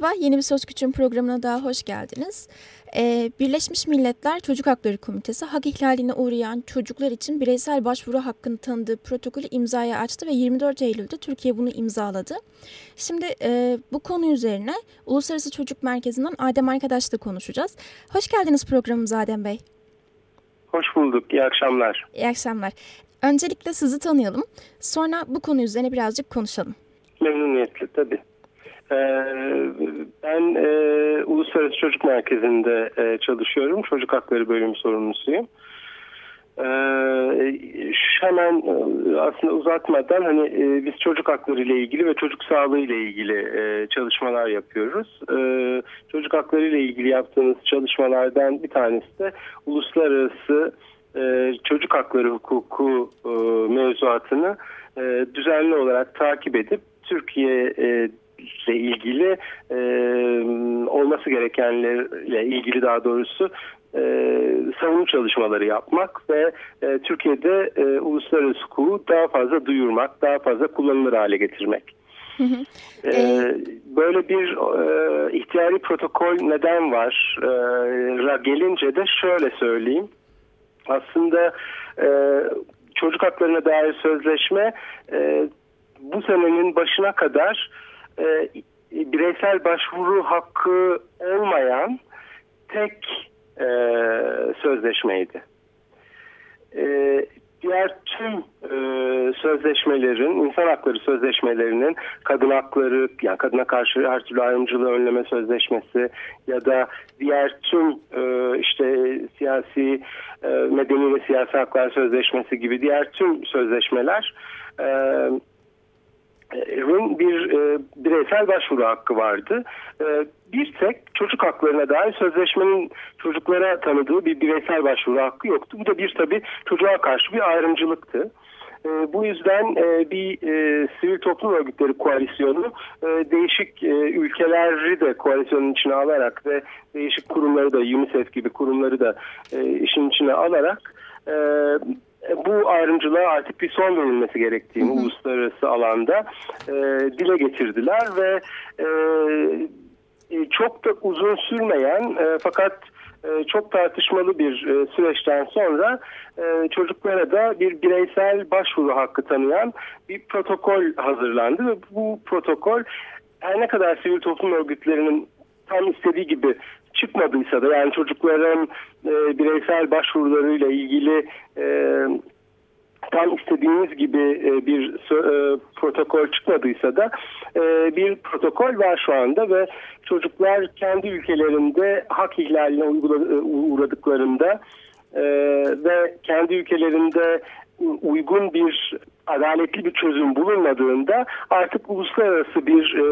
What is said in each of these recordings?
Merhaba, yeni bir Söz Küçüğün programına daha hoş geldiniz. Ee, Birleşmiş Milletler Çocuk Hakları Komitesi hak ihlaline uğrayan çocuklar için bireysel başvuru hakkını tanıdığı protokolü imzaya açtı ve 24 Eylül'de Türkiye bunu imzaladı. Şimdi e, bu konu üzerine Uluslararası Çocuk Merkezi'nden Adem Arkadaş'la konuşacağız. Hoş geldiniz programımıza Adem Bey. Hoş bulduk, iyi akşamlar. İyi akşamlar. Öncelikle sizi tanıyalım, sonra bu konu üzerine birazcık konuşalım. Memnuniyetle tabii. Ee, ben e, Uluslararası Çocuk Merkezi'nde e, çalışıyorum. Çocuk Hakları Bölümü sorumlusuyum. Ee, hemen e, aslında uzatmadan hani biz çocuk hakları ile ilgili ve çocuk sağlığı ile ilgili çalışmalar yapıyoruz. Ee, çocuk hakları ile ilgili yaptığımız çalışmalardan bir tanesi de uluslararası çocuk hakları hukuku mevzuatını düzenli olarak takip edip Türkiye ile ilgili olması gerekenlerle ilgili daha doğrusu e, savunma çalışmaları yapmak ve e, Türkiye'de e, uluslararası hukuku daha fazla duyurmak, daha fazla kullanılır hale getirmek. Hı hı. Ee, ee, böyle bir e, ihtiyari protokol neden var? E, gelince de şöyle söyleyeyim. Aslında e, çocuk haklarına dair sözleşme e, bu senenin başına kadar e, bireysel başvuru hakkı olmayan tek e, sözleşmeydi. E, diğer tüm e, sözleşmelerin, insan hakları sözleşmelerinin kadın hakları, yani kadına karşı her türlü ayrımcılığı önleme sözleşmesi ya da diğer tüm e, işte siyasi, e, medeni ve siyasi haklar sözleşmesi gibi diğer tüm sözleşmeler e, bir e, bireysel başvuru hakkı vardı. E, bir tek çocuk haklarına dair sözleşmenin çocuklara tanıdığı bir bireysel başvuru hakkı yoktu. Bu da bir tabi çocuğa karşı bir ayrımcılıktı. E, bu yüzden e, bir e, sivil toplum örgütleri koalisyonu e, değişik e, ülkeleri de koalisyonun içine alarak ve değişik kurumları da UNICEF gibi kurumları da e, işin içine alarak e, bu ayrımcılığa artık bir son verilmesi gerektiğini hı hı. uluslararası alanda e, dile getirdiler ve e, e, çok da uzun sürmeyen e, fakat e, çok tartışmalı bir e, süreçten sonra e, çocuklara da bir bireysel başvuru hakkı tanıyan bir protokol hazırlandı ve bu protokol her ne kadar sivil toplum örgütlerinin tam istediği gibi çıkmadıysa da yani çocukların e, bireysel başvurularıyla ilgili e, tam istediğimiz gibi e, bir e, protokol çıkmadıysa da e, bir protokol var şu anda ve çocuklar kendi ülkelerinde hak ihlaline uğradıklarında ve kendi ülkelerinde uygun bir adaletli bir çözüm bulunmadığında artık uluslararası bir e,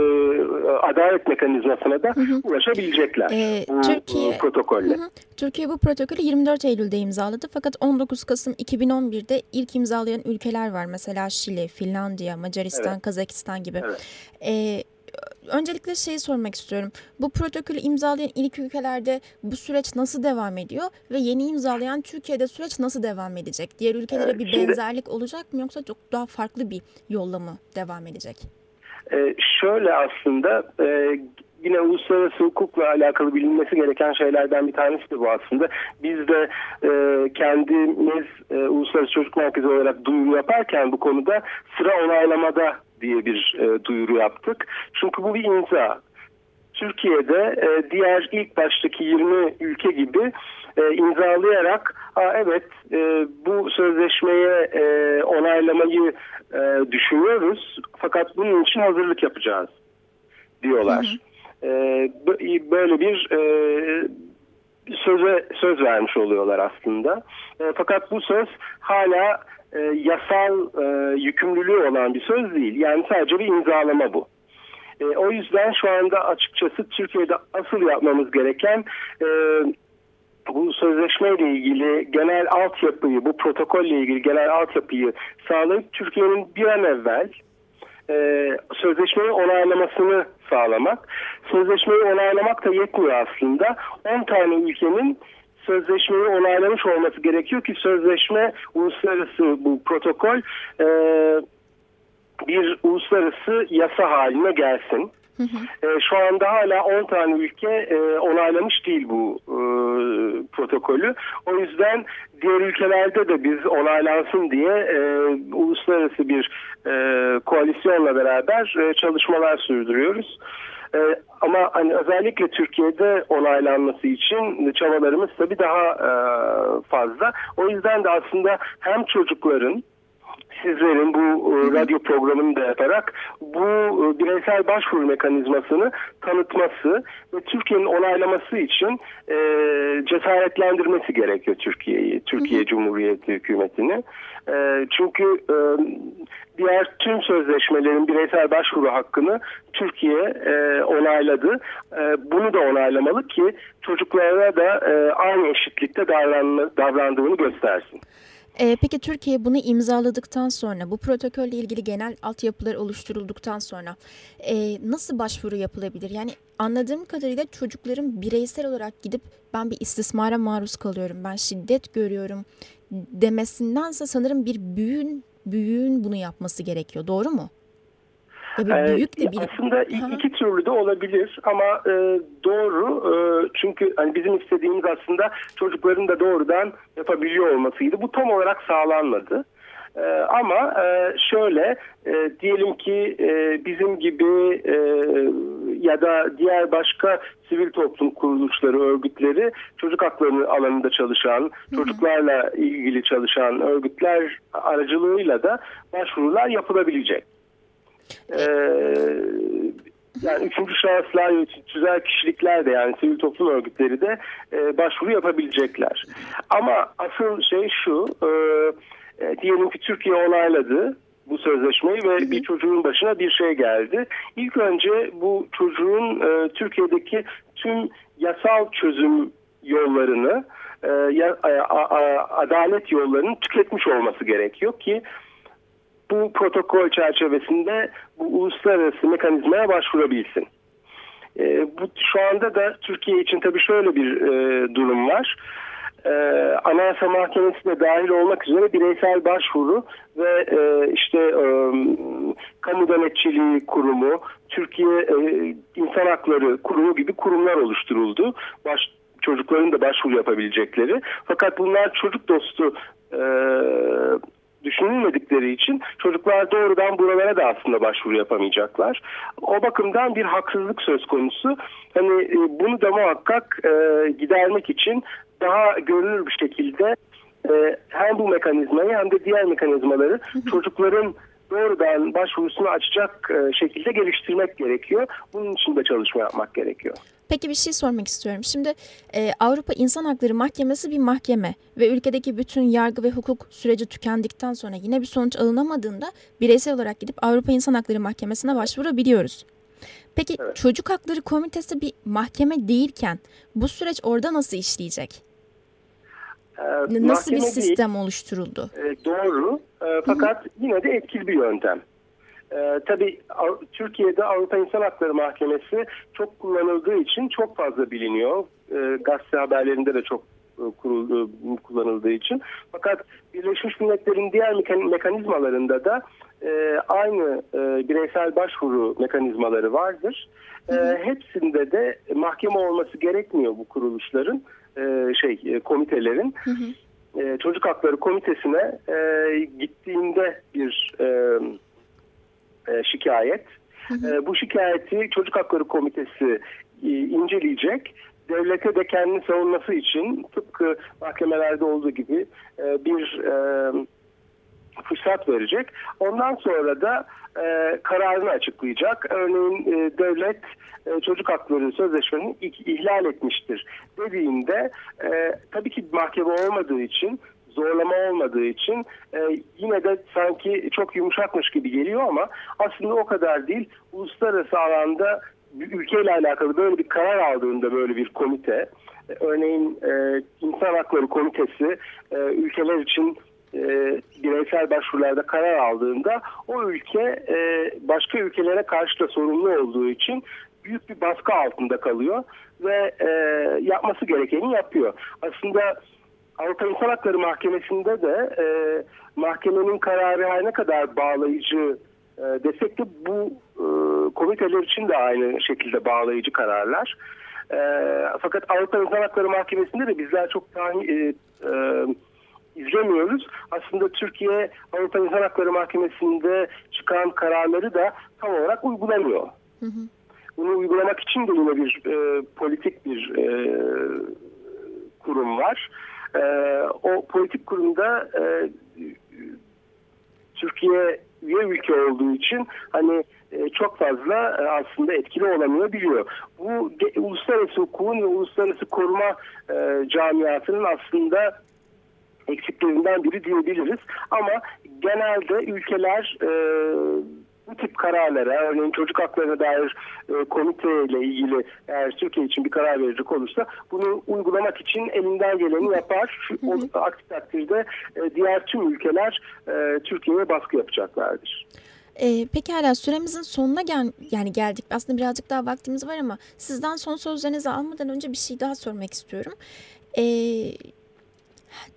adalet mekanizmasına da hı hı. ulaşabilecekler ee, bu, Türkiye, protokolle. Hı hı. Türkiye bu protokolü 24 Eylül'de imzaladı fakat 19 Kasım 2011'de ilk imzalayan ülkeler var. Mesela Şili, Finlandiya, Macaristan, evet. Kazakistan gibi. Evet. Ee, öncelikle şeyi sormak istiyorum. Bu protokolü imzalayan ilk ülkelerde bu süreç nasıl devam ediyor ve yeni imzalayan Türkiye'de süreç nasıl devam edecek? Diğer ülkelere evet, bir şimdi, benzerlik olacak mı yoksa çok daha farklı bir yolla mı devam edecek? E, şöyle aslında e, yine uluslararası hukukla alakalı bilinmesi gereken şeylerden bir tanesi de bu aslında. Biz de e, kendimiz e, Uluslararası Çocuk Merkezi olarak duyuru yaparken bu konuda sıra onaylamada diye bir e, duyuru yaptık. Çünkü bu bir imza. Türkiye'de e, diğer ilk baştaki 20 ülke gibi e, imzalayarak Aa, evet e, bu sözleşmeye e, onaylamayı e, düşünüyoruz fakat bunun için hazırlık yapacağız diyorlar. Hı hı. E, böyle bir e, söze söz vermiş oluyorlar aslında. E, fakat bu söz hala e, yasal e, yükümlülüğü olan bir söz değil. Yani sadece bir imzalama bu. E, o yüzden şu anda açıkçası Türkiye'de asıl yapmamız gereken e, bu sözleşmeyle ilgili genel altyapıyı, bu protokolle ilgili genel altyapıyı sağlayıp Türkiye'nin bir an evvel e, sözleşmeyi onaylamasını sağlamak. Sözleşmeyi onaylamak da yetmiyor aslında. 10 tane ülkenin sözleşmeyi onaylamış olması gerekiyor ki sözleşme uluslararası bu protokol e, bir uluslararası yasa haline gelsin. E, şu anda hala 10 tane ülke e, onaylamış değil bu e, protokolü. O yüzden diğer ülkelerde de biz onaylansın diye e, uluslararası bir e, koalisyonla beraber e, çalışmalar sürdürüyoruz. E, ama hani özellikle Türkiye'de onaylanması için çabalarımız tabii daha e, fazla. O yüzden de aslında hem çocukların sizlerin bu e, radyo programını da yaparak bu e, bireysel başvuru mekanizmasını tanıtması ve Türkiye'nin onaylaması için e, cesaretlendirmesi gerekiyor Türkiye'yi, Türkiye Cumhuriyeti hükümetini. E, çünkü e, diğer tüm sözleşmelerin bireysel başvuru hakkını Türkiye e, onayladı. E, bunu da onaylamalı ki çocuklara da e, aynı eşitlikte davran, davrandığını göstersin. E, peki Türkiye bunu imzaladıktan sonra, bu protokolle ilgili genel altyapılar oluşturulduktan sonra e, nasıl başvuru yapılabilir? Yani anladığım kadarıyla çocukların bireysel olarak gidip ben bir istismara maruz kalıyorum, ben şiddet görüyorum demesindense sanırım bir büyüğün büyüğün bunu yapması gerekiyor. Doğru mu? Ya bir büyük de bir... Aslında ha. iki türlü de olabilir ama e, doğru e, çünkü hani bizim istediğimiz aslında çocukların da doğrudan yapabiliyor olmasıydı. Bu tam olarak sağlanmadı. Ee, ama e, şöyle e, diyelim ki e, bizim gibi e, ya da diğer başka sivil toplum kuruluşları, örgütleri çocuk hakları alanında çalışan, hı hı. çocuklarla ilgili çalışan örgütler aracılığıyla da başvurular yapılabilecek. Ee, yani üçüncü şahıslar, tüzel kişilikler de yani sivil toplum örgütleri de e, başvuru yapabilecekler. Ama asıl şey şu, e, e, diyelim ki Türkiye onayladı bu sözleşmeyi ve bir çocuğun başına bir şey geldi. İlk önce bu çocuğun e, Türkiye'deki tüm yasal çözüm yollarını, e, ya, a, a, adalet yollarını tüketmiş olması gerekiyor ki bu protokol çerçevesinde bu uluslararası mekanizmaya başvurabilsin. E, bu şu anda da Türkiye için tabii şöyle bir e, durum var. E, Anayasa Mahkemesi de dahil olmak üzere bireysel başvuru ve e, işte e, kamu denetçiliği kurumu, Türkiye e, İnsan Hakları Kurumu gibi kurumlar oluşturuldu. Baş, çocukların da başvuru yapabilecekleri. Fakat bunlar çocuk dostu e, düşünülmedikleri için çocuklar doğrudan buralara da aslında başvuru yapamayacaklar. O bakımdan bir haksızlık söz konusu. Hani e, bunu da muhakkak e, gidermek için daha görünür bir şekilde e, hem bu mekanizmayı hem de diğer mekanizmaları çocukların doğrudan başvurusunu açacak e, şekilde geliştirmek gerekiyor. Bunun için de çalışma yapmak gerekiyor. Peki bir şey sormak istiyorum. Şimdi e, Avrupa İnsan Hakları Mahkemesi bir mahkeme ve ülkedeki bütün yargı ve hukuk süreci tükendikten sonra yine bir sonuç alınamadığında bireysel olarak gidip Avrupa İnsan Hakları Mahkemesi'ne başvurabiliyoruz. Peki evet. Çocuk Hakları Komitesi bir mahkeme değilken bu süreç orada nasıl işleyecek? Ee, nasıl bir sistem değil, oluşturuldu? E, doğru e, fakat Hı-hı. yine de etkili bir yöntem. Ee, tabii Türkiye'de Avrupa İnsan Hakları Mahkemesi çok kullanıldığı için çok fazla biliniyor. Ee, gazete haberlerinde de çok e, kuruldu, kullanıldığı için. Fakat Birleşmiş Milletler'in diğer mekanizmalarında da e, aynı e, bireysel başvuru mekanizmaları vardır. E, hepsinde de mahkeme olması gerekmiyor bu kuruluşların, e, şey e, komitelerin. Hı hı. E, Çocuk Hakları Komitesi'ne e, gittiğinde bir e, e, şikayet. Hı hı. E, bu şikayeti Çocuk Hakları Komitesi e, inceleyecek. Devlete de kendini savunması için tıpkı mahkemelerde olduğu gibi e, bir e, fırsat verecek. Ondan sonra da e, kararını açıklayacak. Örneğin e, devlet e, çocuk hakları sözleşmesini ihlal etmiştir dediğinde e, tabii ki mahkeme olmadığı için zorlama olmadığı için e, yine de sanki çok yumuşakmış gibi geliyor ama aslında o kadar değil. Uluslararası alanda ülkeyle alakalı böyle bir karar aldığında böyle bir komite, e, örneğin e, İnsan Hakları Komitesi e, ülkeler için e, bireysel başvurularda karar aldığında o ülke e, başka ülkelere karşı da sorumlu olduğu için büyük bir baskı altında kalıyor ve e, yapması gerekeni yapıyor. Aslında Avrupa İnsan Hakları Mahkemesi'nde de e, mahkemenin kararı her ne kadar bağlayıcı e, desek de bu e, komiteler için de aynı şekilde bağlayıcı kararlar. E, fakat Avrupa İnsan Hakları Mahkemesi'nde de bizler çok tahmin, e, e, izlemiyoruz. Aslında Türkiye Avrupa İnsan Hakları Mahkemesi'nde çıkan kararları da tam olarak uygulamıyor. Hı hı. Bunu uygulamak için de yine bir e, politik bir e, kurum var. E, o politik kurumda e, Türkiye üye ülke olduğu için hani e, çok fazla e, aslında etkili olamayabiliyor. Bu uluslararası hukukun ve uluslararası koruma e, camiasının aslında eksiklerinden biri diyebiliriz. Ama genelde ülkeler bu tip kararlara, örneğin çocuk haklarına dair e, komiteyle ilgili eğer Türkiye için bir karar verecek olursa bunu uygulamak için elinden geleni yapar. Şu, o, aksi takdirde e, diğer tüm ülkeler e, Türkiye'ye baskı yapacaklardır. E, peki hala süremizin sonuna gel yani geldik. Aslında birazcık daha vaktimiz var ama sizden son sözlerinizi almadan önce bir şey daha sormak istiyorum. E,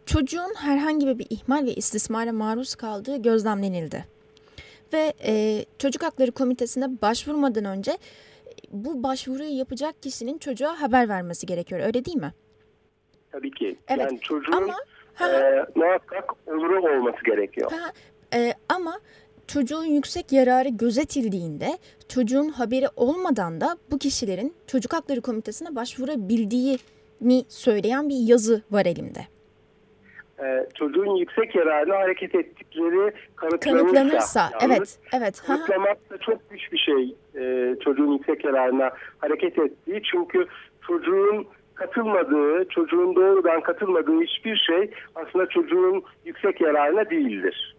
çocuğun herhangi bir ihmal ve istismara maruz kaldığı gözlemlenildi. Ve e, Çocuk Hakları Komitesi'ne başvurmadan önce bu başvuruyu yapacak kişinin çocuğa haber vermesi gerekiyor. Öyle değil mi? Tabii ki. Evet. Yani çocuğun ama, e, muhakkak oluru olması gerekiyor. Ha, e, ama çocuğun yüksek yararı gözetildiğinde çocuğun haberi olmadan da bu kişilerin Çocuk Hakları Komitesi'ne başvurabildiğini söyleyen bir yazı var elimde. Ee, çocuğun yüksek yararına hareket ettikleri kanıtlanırsa, kanıtlanırsa yalnız, evet evet. Kanıtlamak da çok güç bir şey e, çocuğun yüksek yararına hareket ettiği. Çünkü çocuğun katılmadığı, çocuğun doğrudan katılmadığı hiçbir şey aslında çocuğun yüksek yararına değildir.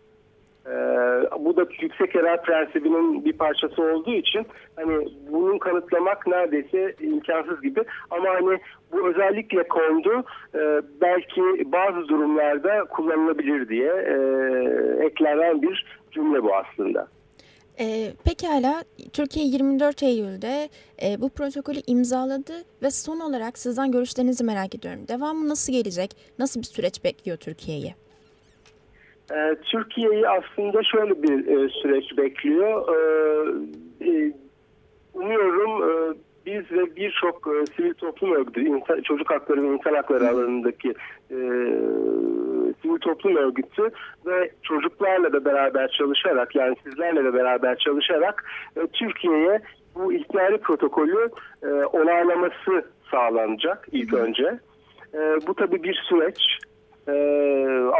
Ee, bu da yüksek yarar prensibinin bir parçası olduğu için hani bunun kanıtlamak neredeyse imkansız gibi ama hani bu özellikle kondu e, belki bazı durumlarda kullanılabilir diye e, eklenen bir cümle bu aslında. E, pekala Türkiye 24 Eylül'de e, bu protokolü imzaladı ve son olarak sizden görüşlerinizi merak ediyorum. Devamı nasıl gelecek? Nasıl bir süreç bekliyor Türkiye'yi? Ee, Türkiye'yi aslında şöyle bir e, süreç bekliyor. Ee, e, umuyorum e, biz ve birçok sivil toplum örgütü, çocuk hakları ve insan hakları alanındaki sivil toplum örgütü ve çocuklarla da beraber çalışarak yani sizlerle de beraber çalışarak Türkiye'ye bu ihtiyari protokolü onaylaması sağlanacak ilk önce. bu tabii bir süreç. Ee,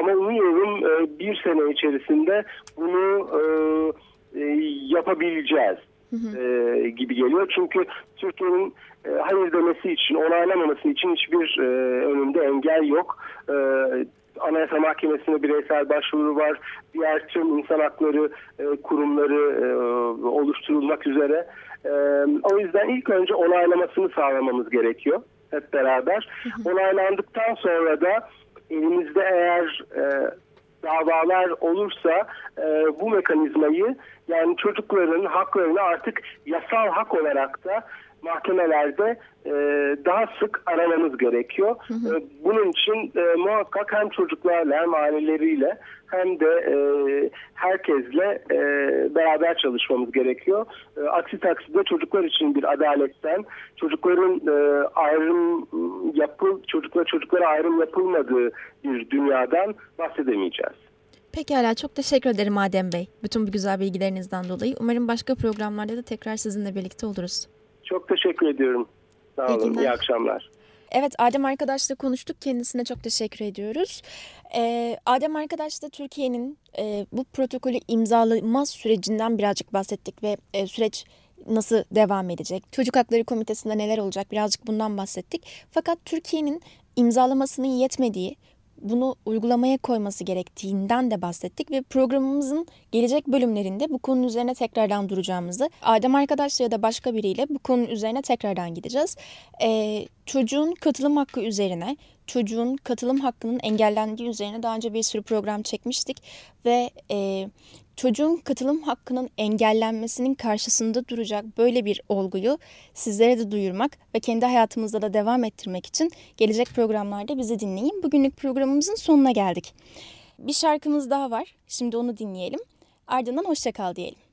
ama umuyorum e, bir sene içerisinde bunu e, e, yapabileceğiz e, gibi geliyor. Çünkü Türkiye'nin e, hayır demesi için, onaylamaması için hiçbir e, önünde engel yok. E, Anayasa Mahkemesi'ne bireysel başvuru var. Diğer tüm insan hakları e, kurumları e, oluşturulmak üzere. E, o yüzden ilk önce onaylamasını sağlamamız gerekiyor hep beraber. Onaylandıktan sonra da elimizde eğer e, davalar olursa e, bu mekanizmayı yani çocukların haklarını artık yasal hak olarak da mahkemelerde e, daha sık aramamız gerekiyor. Hı hı. E, bunun için e, muhakkak hem çocuklarla hem aileleriyle hem de e, herkesle e, beraber çalışmamız gerekiyor. E, aksi takdirde çocuklar için bir adaletten, çocukların e, ayrım yapıl, çocukla çocuklara ayrım yapılmadığı bir dünyadan bahsedemeyeceğiz. Pekala çok teşekkür ederim Adem Bey. Bütün bu güzel bilgilerinizden dolayı. Umarım başka programlarda da tekrar sizinle birlikte oluruz. Çok teşekkür ediyorum. Sağ olun. İyi, İyi akşamlar. Evet Adem arkadaşla konuştuk. Kendisine çok teşekkür ediyoruz. Ee, Adem arkadaş da Türkiye'nin e, bu protokolü imzalama sürecinden birazcık bahsettik ve e, süreç nasıl devam edecek? Çocuk Hakları Komitesi'nde neler olacak? Birazcık bundan bahsettik. Fakat Türkiye'nin imzalamasının yetmediği bunu uygulamaya koyması gerektiğinden de bahsettik ve programımızın gelecek bölümlerinde bu konunun üzerine tekrardan duracağımızı, Adem arkadaşla ya da başka biriyle bu konunun üzerine tekrardan gideceğiz. Ee, çocuğun katılım hakkı üzerine, çocuğun katılım hakkının engellendiği üzerine daha önce bir sürü program çekmiştik ve e, çocuğun katılım hakkının engellenmesinin karşısında duracak böyle bir olguyu sizlere de duyurmak ve kendi hayatımızda da devam ettirmek için gelecek programlarda bizi dinleyin. Bugünlük programımızın sonuna geldik. Bir şarkımız daha var. Şimdi onu dinleyelim. Ardından hoşçakal diyelim.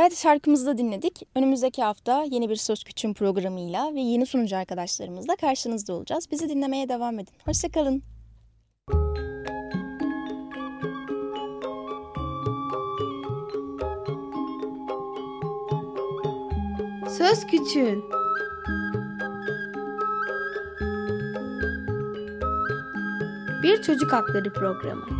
Evet şarkımızı da dinledik. Önümüzdeki hafta yeni bir Söz Küçüğün programıyla ve yeni sunucu arkadaşlarımızla karşınızda olacağız. Bizi dinlemeye devam edin. Hoşçakalın. Söz Küçüğün Bir Çocuk Hakları Programı